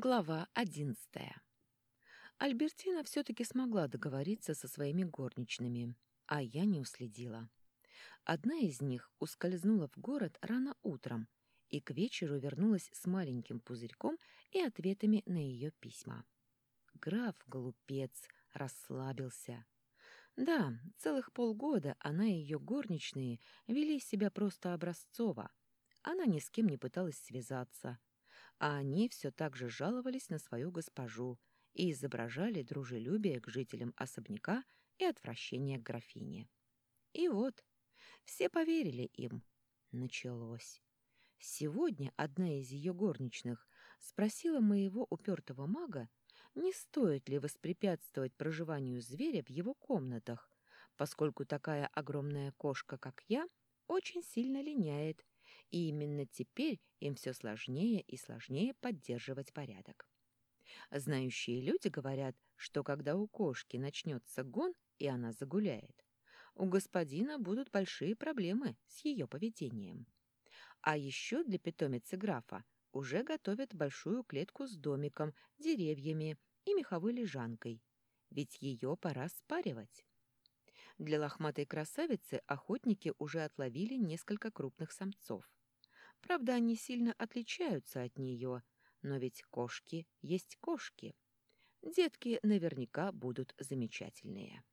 Глава одиннадцатая. Альбертина все-таки смогла договориться со своими горничными, а я не уследила. Одна из них ускользнула в город рано утром и к вечеру вернулась с маленьким пузырьком и ответами на ее письма. Граф, глупец, расслабился. Да, целых полгода она и ее горничные вели себя просто образцово. Она ни с кем не пыталась связаться — а они все так же жаловались на свою госпожу и изображали дружелюбие к жителям особняка и отвращение к графине. И вот, все поверили им. Началось. Сегодня одна из ее горничных спросила моего упертого мага, не стоит ли воспрепятствовать проживанию зверя в его комнатах, поскольку такая огромная кошка, как я, очень сильно линяет и именно теперь им все сложнее и сложнее поддерживать порядок. Знающие люди говорят, что когда у кошки начнется гон, и она загуляет, у господина будут большие проблемы с ее поведением. А еще для питомицы графа уже готовят большую клетку с домиком, деревьями и меховой лежанкой, ведь ее пора спаривать. Для лохматой красавицы охотники уже отловили несколько крупных самцов. Правда, они сильно отличаются от нее, но ведь кошки есть кошки. Детки наверняка будут замечательные.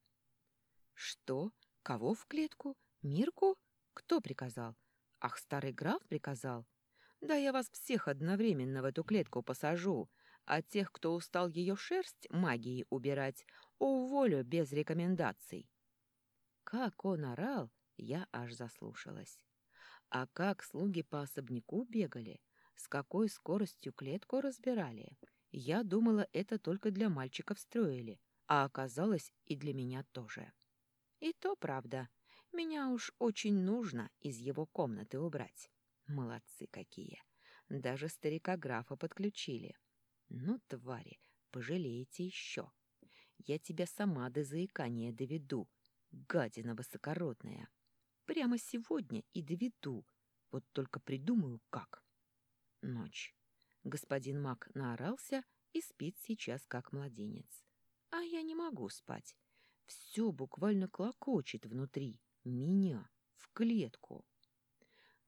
Что? Кого в клетку? Мирку? Кто приказал? Ах, старый граф приказал? Да я вас всех одновременно в эту клетку посажу, а тех, кто устал ее шерсть магией убирать, уволю без рекомендаций. Как он орал, я аж заслушалась. А как слуги по особняку бегали, с какой скоростью клетку разбирали. Я думала, это только для мальчиков строили, а оказалось и для меня тоже. И то правда. Меня уж очень нужно из его комнаты убрать. Молодцы какие. Даже старика графа подключили. Ну, твари, пожалеете еще. Я тебя сама до заикания доведу, гадина высокородная. Прямо сегодня и доведу. Вот только придумаю, как. Ночь. Господин Мак наорался и спит сейчас, как младенец. А я не могу спать. Все буквально клокочет внутри. Меня. В клетку.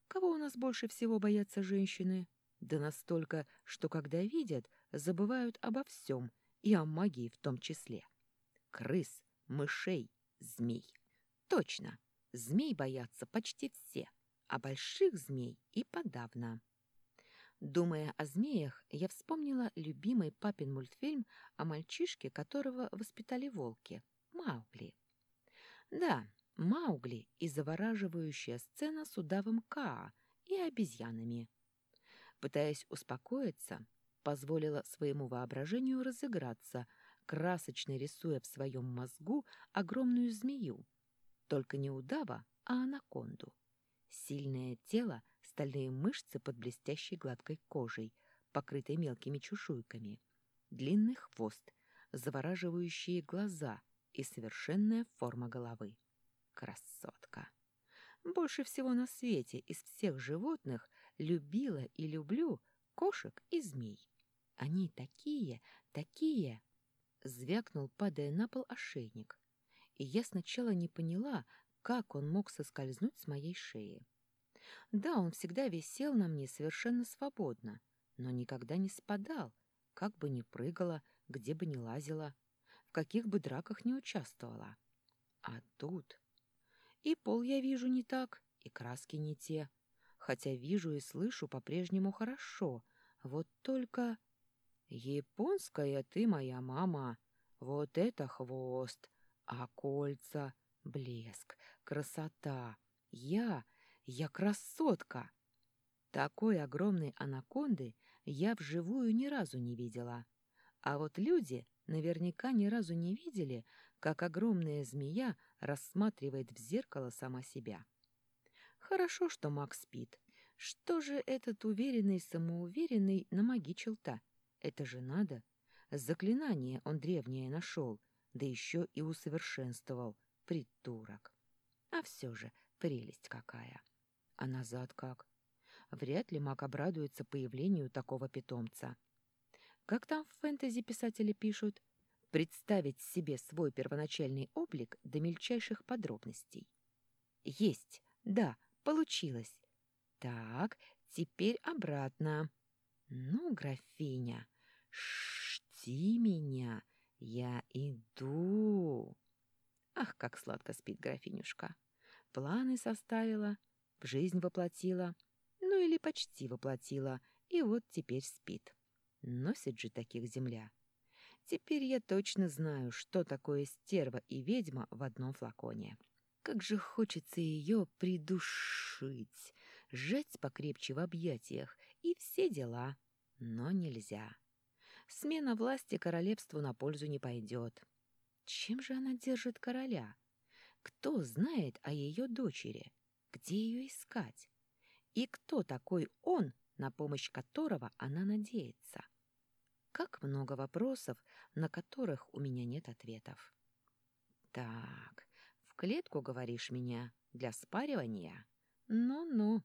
Кого у нас больше всего боятся женщины? Да настолько, что когда видят, забывают обо всем, и о магии в том числе. Крыс, мышей, змей. Точно, змей боятся почти все, а больших змей и подавно. Думая о змеях, я вспомнила любимый папин мультфильм о мальчишке, которого воспитали волки — Маугли. Да, Маугли и завораживающая сцена с удавом Каа и обезьянами. Пытаясь успокоиться, позволила своему воображению разыграться — красочно рисуя в своем мозгу огромную змею. Только не удава, а анаконду. Сильное тело, стальные мышцы под блестящей гладкой кожей, покрытой мелкими чешуйками, длинный хвост, завораживающие глаза и совершенная форма головы. Красотка! Больше всего на свете из всех животных любила и люблю кошек и змей. Они такие, такие звякнул, падая на пол ошейник, и я сначала не поняла, как он мог соскользнуть с моей шеи. Да, он всегда висел на мне совершенно свободно, но никогда не спадал, как бы ни прыгала, где бы ни лазила, в каких бы драках не участвовала. А тут... И пол я вижу не так, и краски не те, хотя вижу и слышу по-прежнему хорошо, вот только... «Японская ты моя мама! Вот это хвост! А кольца! Блеск! Красота! Я! Я красотка!» Такой огромной анаконды я вживую ни разу не видела. А вот люди наверняка ни разу не видели, как огромная змея рассматривает в зеркало сама себя. Хорошо, что Макс спит. Что же этот уверенный-самоуверенный намагичил-то? Это же надо. Заклинание он древнее нашел, да еще и усовершенствовал. Придурок. А все же прелесть какая. А назад как? Вряд ли маг обрадуется появлению такого питомца. как там в фэнтези писатели пишут, представить себе свой первоначальный облик до мельчайших подробностей. Есть, да, получилось. Так, теперь обратно. Ну, графиня, шти меня, я иду. Ах, как сладко спит графинюшка. Планы составила, в жизнь воплотила, ну или почти воплотила, и вот теперь спит. Носит же таких земля. Теперь я точно знаю, что такое стерва и ведьма в одном флаконе. Как же хочется ее придушить, сжать покрепче в объятиях и все дела. Но нельзя. Смена власти королевству на пользу не пойдет. Чем же она держит короля? Кто знает о ее дочери? Где ее искать? И кто такой он, на помощь которого она надеется? Как много вопросов, на которых у меня нет ответов. Так, в клетку, говоришь, меня для спаривания? Ну-ну.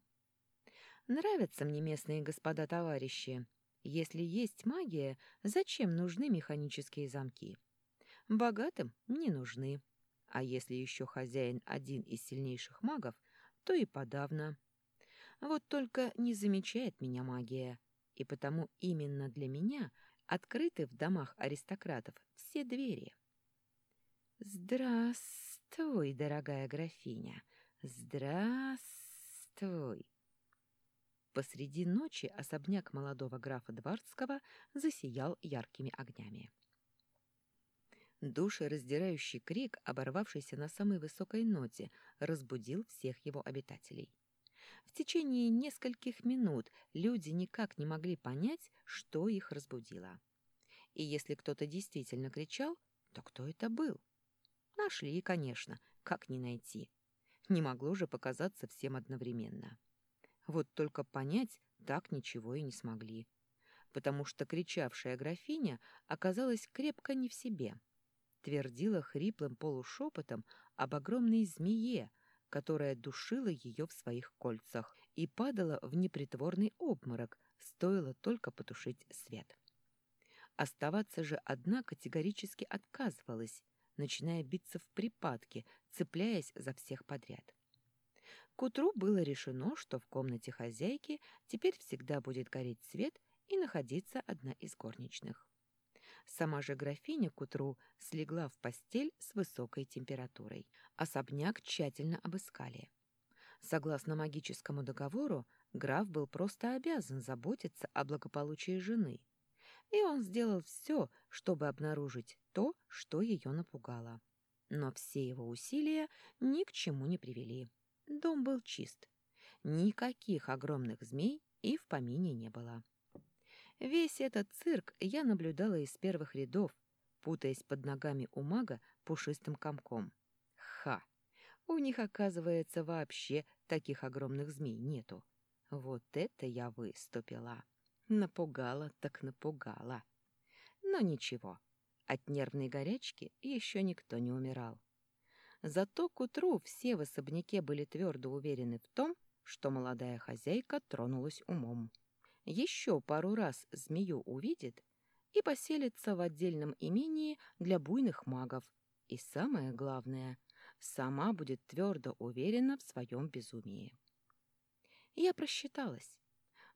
Нравятся мне местные господа-товарищи. Если есть магия, зачем нужны механические замки? Богатым не нужны. А если еще хозяин один из сильнейших магов, то и подавно. Вот только не замечает меня магия, и потому именно для меня открыты в домах аристократов все двери. «Здравствуй, дорогая графиня! Здравствуй!» Посреди ночи особняк молодого графа Двардского засиял яркими огнями. Душераздирающий крик, оборвавшийся на самой высокой ноте, разбудил всех его обитателей. В течение нескольких минут люди никак не могли понять, что их разбудило. И если кто-то действительно кричал, то кто это был? Нашли, конечно, как не найти. Не могло же показаться всем одновременно. Вот только понять так ничего и не смогли, потому что кричавшая графиня оказалась крепко не в себе — твердила хриплым полушепотом об огромной змее, которая душила ее в своих кольцах и падала в непритворный обморок, стоило только потушить свет. Оставаться же одна категорически отказывалась, начиная биться в припадке, цепляясь за всех подряд. К утру было решено, что в комнате хозяйки теперь всегда будет гореть свет и находиться одна из горничных. Сама же графиня к утру слегла в постель с высокой температурой. Особняк тщательно обыскали. Согласно магическому договору, граф был просто обязан заботиться о благополучии жены. И он сделал все, чтобы обнаружить то, что ее напугало. Но все его усилия ни к чему не привели. Дом был чист. Никаких огромных змей и в помине не было. Весь этот цирк я наблюдала из первых рядов, путаясь под ногами у мага пушистым комком. Ха! У них, оказывается, вообще таких огромных змей нету. Вот это я выступила. Напугала так напугала. Но ничего, от нервной горячки еще никто не умирал. Зато к утру все в особняке были твердо уверены в том, что молодая хозяйка тронулась умом еще пару раз змею увидит и поселится в отдельном имении для буйных магов. И самое главное, сама будет твердо уверена в своем безумии. Я просчиталась.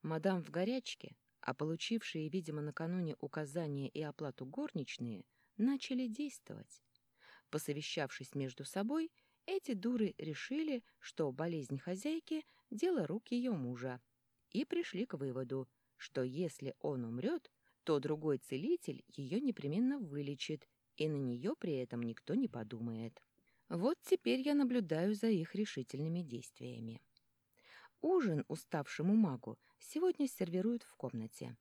Мадам в горячке, а получившие, видимо, накануне указания и оплату горничные, начали действовать. Посовещавшись между собой, эти дуры решили, что болезнь хозяйки – дело рук ее мужа, и пришли к выводу, что если он умрет, то другой целитель ее непременно вылечит, и на нее при этом никто не подумает. Вот теперь я наблюдаю за их решительными действиями. Ужин уставшему магу сегодня сервируют в комнате.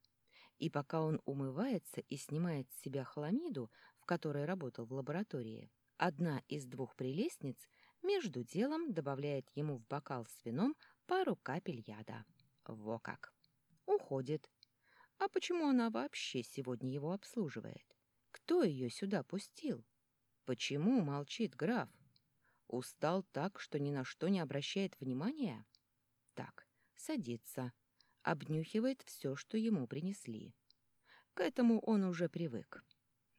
И пока он умывается и снимает с себя хламиду, в которой работал в лаборатории, одна из двух прелестниц между делом добавляет ему в бокал с вином пару капель яда. Во как! Уходит. А почему она вообще сегодня его обслуживает? Кто ее сюда пустил? Почему молчит граф? Устал так, что ни на что не обращает внимания? Так, садится, обнюхивает все, что ему принесли. К этому он уже привык.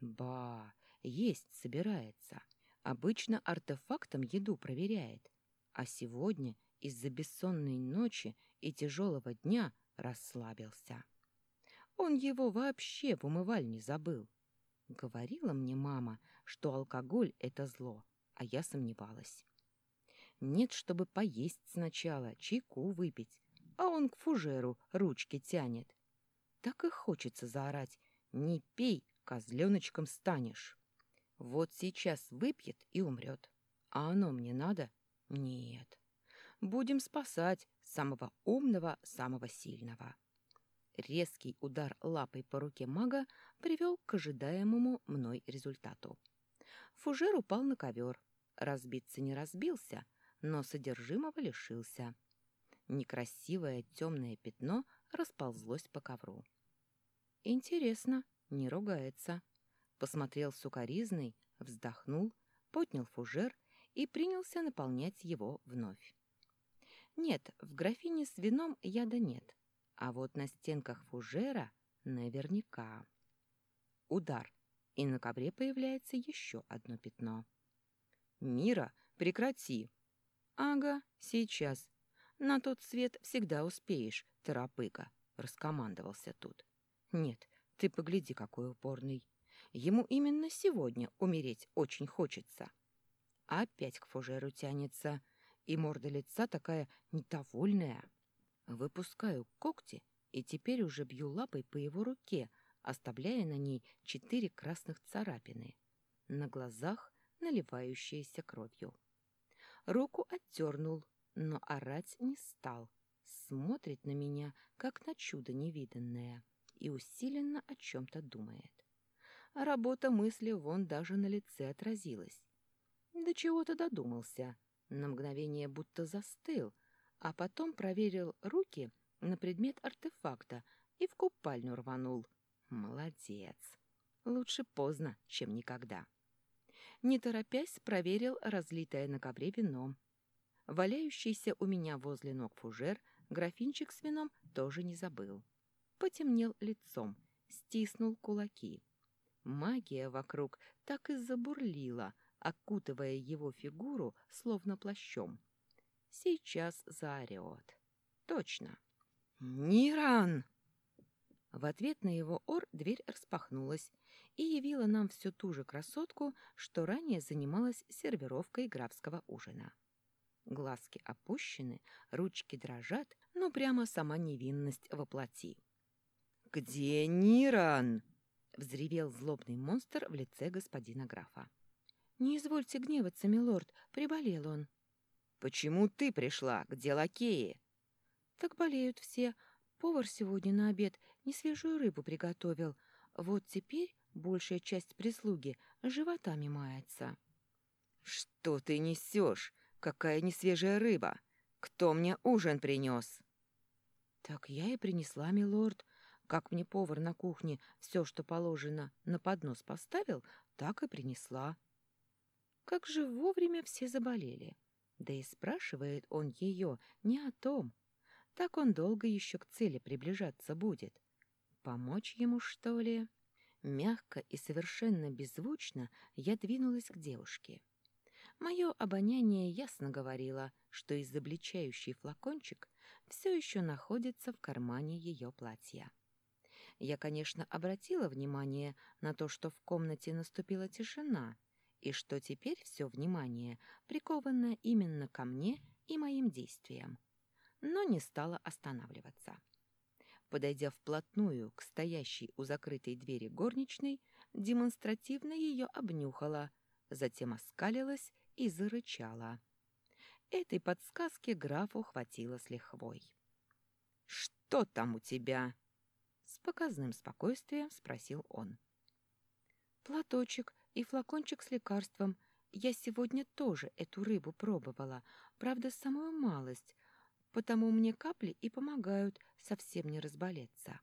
Ба, есть собирается. Обычно артефактом еду проверяет. А сегодня из-за бессонной ночи и тяжелого дня расслабился. Он его вообще в умывальне забыл. Говорила мне мама, что алкоголь — это зло, а я сомневалась. Нет, чтобы поесть сначала, чайку выпить, а он к фужеру ручки тянет. Так и хочется заорать «Не пей, козленочком станешь». Вот сейчас выпьет и умрет. А оно мне надо? Нет. Будем спасать самого умного, самого сильного. Резкий удар лапой по руке мага привел к ожидаемому мной результату. Фужер упал на ковер. Разбиться не разбился, но содержимого лишился. Некрасивое темное пятно расползлось по ковру. Интересно, не ругается. Посмотрел сукоризный, вздохнул, поднял фужер и принялся наполнять его вновь. Нет, в графине с вином яда нет, а вот на стенках фужера наверняка. Удар, и на ковре появляется еще одно пятно. «Мира, прекрати!» «Ага, сейчас. На тот свет всегда успеешь, торопыга», — раскомандовался тут. «Нет, ты погляди, какой упорный. Ему именно сегодня умереть очень хочется». Опять к фужеру тянется, и морда лица такая недовольная. Выпускаю когти и теперь уже бью лапой по его руке, оставляя на ней четыре красных царапины. На глазах наливающиеся кровью. Руку оттернул, но орать не стал. Смотрит на меня, как на чудо невиданное, и усиленно о чем-то думает. Работа мысли вон даже на лице отразилась. До чего-то додумался, на мгновение будто застыл — а потом проверил руки на предмет артефакта и в купальню рванул. Молодец. Лучше поздно, чем никогда. Не торопясь, проверил разлитое на ковре вино. Валяющийся у меня возле ног фужер, графинчик с вином тоже не забыл. Потемнел лицом, стиснул кулаки. Магия вокруг так и забурлила, окутывая его фигуру словно плащом. Сейчас заорет. Точно. «Ниран!» В ответ на его ор дверь распахнулась и явила нам всю ту же красотку, что ранее занималась сервировкой графского ужина. Глазки опущены, ручки дрожат, но прямо сама невинность воплоти. «Где Ниран?» — взревел злобный монстр в лице господина графа. «Не извольте гневаться, милорд, приболел он». «Почему ты пришла? Где лакеи?» «Так болеют все. Повар сегодня на обед несвежую рыбу приготовил. Вот теперь большая часть прислуги животами мается». «Что ты несешь? Какая несвежая рыба? Кто мне ужин принес?» «Так я и принесла, милорд. Как мне повар на кухне все, что положено, на поднос поставил, так и принесла». Как же вовремя все заболели. Да и спрашивает он ее не о том. Так он долго еще к цели приближаться будет. Помочь ему, что ли? Мягко и совершенно беззвучно я двинулась к девушке. Мое обоняние ясно говорило, что изобличающий флакончик все еще находится в кармане ее платья. Я, конечно, обратила внимание на то, что в комнате наступила тишина, и что теперь все внимание приковано именно ко мне и моим действиям, но не стала останавливаться. Подойдя вплотную к стоящей у закрытой двери горничной, демонстративно ее обнюхала, затем оскалилась и зарычала. Этой подсказки графу хватило с лихвой. «Что там у тебя?» С показным спокойствием спросил он. «Платочек и флакончик с лекарством. Я сегодня тоже эту рыбу пробовала, правда, самую малость, потому мне капли и помогают совсем не разболеться.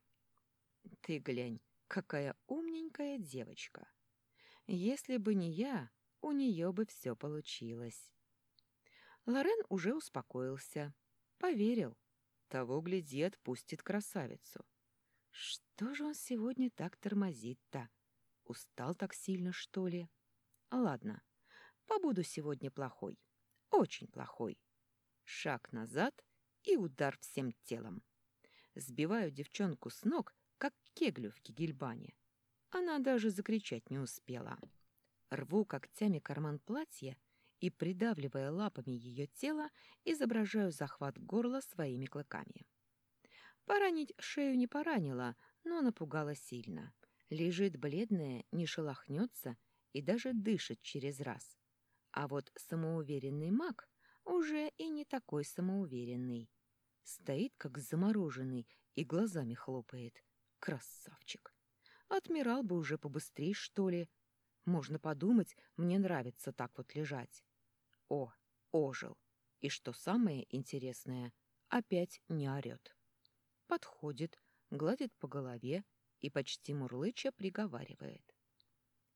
Ты глянь, какая умненькая девочка. Если бы не я, у нее бы все получилось. Лорен уже успокоился. Поверил. Того, гляди, отпустит красавицу. Что же он сегодня так тормозит-то? Устал так сильно, что ли? Ладно, побуду сегодня плохой. Очень плохой. Шаг назад и удар всем телом. Сбиваю девчонку с ног, как кеглю в кигельбане. Она даже закричать не успела. Рву когтями карман платья и, придавливая лапами ее тело, изображаю захват горла своими клыками. Поранить шею не поранила, но напугала сильно. Лежит бледная, не шелохнется и даже дышит через раз. А вот самоуверенный маг уже и не такой самоуверенный. Стоит, как замороженный, и глазами хлопает. Красавчик! Отмирал бы уже побыстрее, что ли. Можно подумать, мне нравится так вот лежать. О, ожил. И что самое интересное, опять не орет. Подходит, гладит по голове и почти мурлыча приговаривает.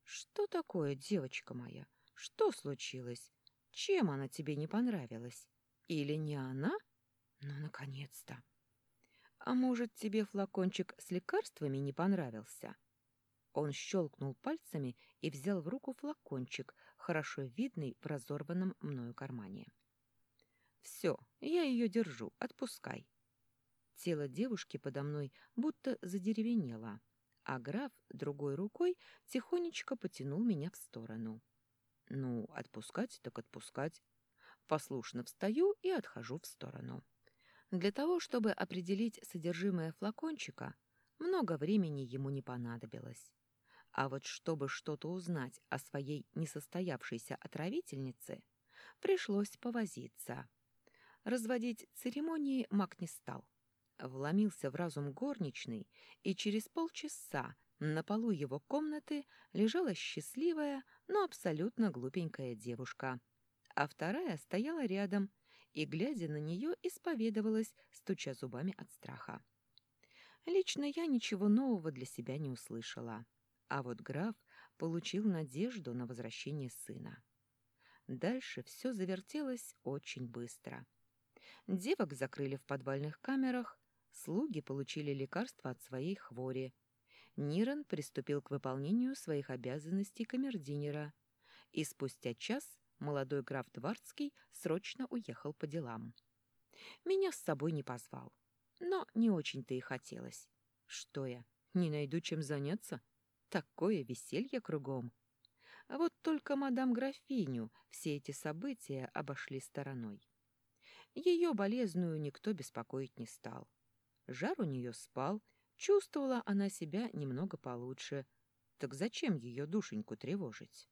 «Что такое, девочка моя? Что случилось? Чем она тебе не понравилась? Или не она? Ну, наконец-то! А может, тебе флакончик с лекарствами не понравился?» Он щелкнул пальцами и взял в руку флакончик, хорошо видный в разорванном мною кармане. «Все, я ее держу, отпускай». Тело девушки подо мной будто задеревенело, а граф другой рукой тихонечко потянул меня в сторону. Ну, отпускать так отпускать. Послушно встаю и отхожу в сторону. Для того, чтобы определить содержимое флакончика, много времени ему не понадобилось. А вот чтобы что-то узнать о своей несостоявшейся отравительнице, пришлось повозиться. Разводить церемонии маг не стал. Вломился в разум горничный, и через полчаса на полу его комнаты лежала счастливая, но абсолютно глупенькая девушка, а вторая стояла рядом и, глядя на нее, исповедовалась, стуча зубами от страха. Лично я ничего нового для себя не услышала. А вот граф получил надежду на возвращение сына. Дальше все завертелось очень быстро. Девок закрыли в подвальных камерах, слуги получили лекарства от своей хвори. Ниран приступил к выполнению своих обязанностей камердинера, и спустя час молодой граф Двардский срочно уехал по делам. Меня с собой не позвал, но не очень-то и хотелось. Что я, не найду чем заняться? Такое веселье кругом. Вот только мадам графиню все эти события обошли стороной. Ее болезную никто беспокоить не стал. Жар у нее спал, чувствовала она себя немного получше. Так зачем ее душеньку тревожить?